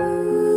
Ooh.